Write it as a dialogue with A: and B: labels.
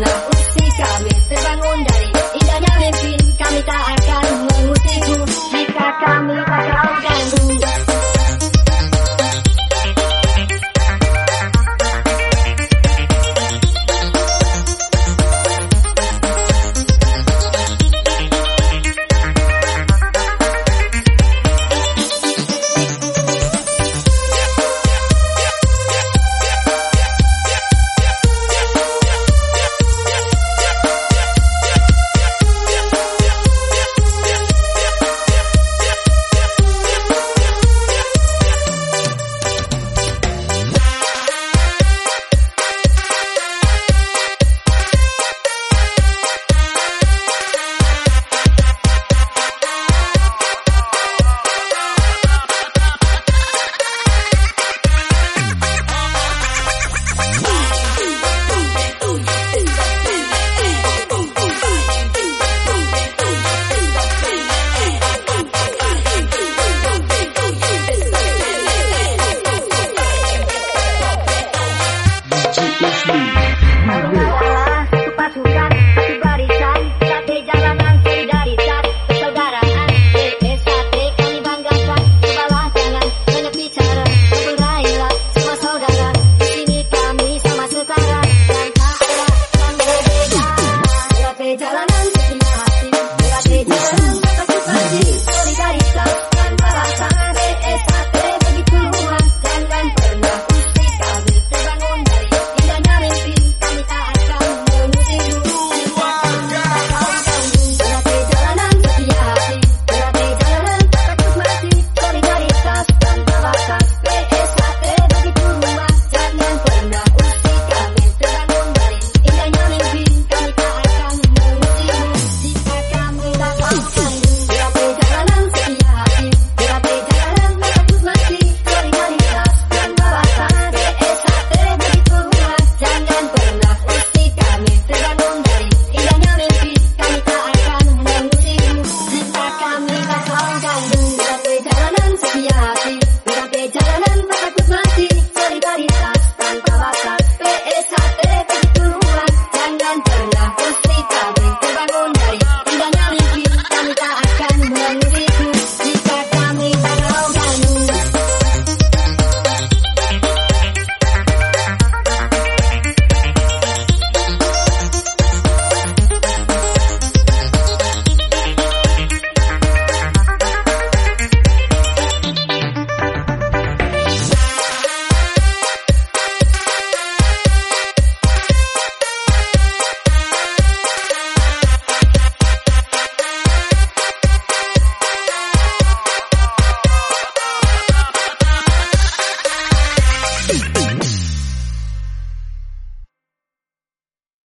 A: na pustikami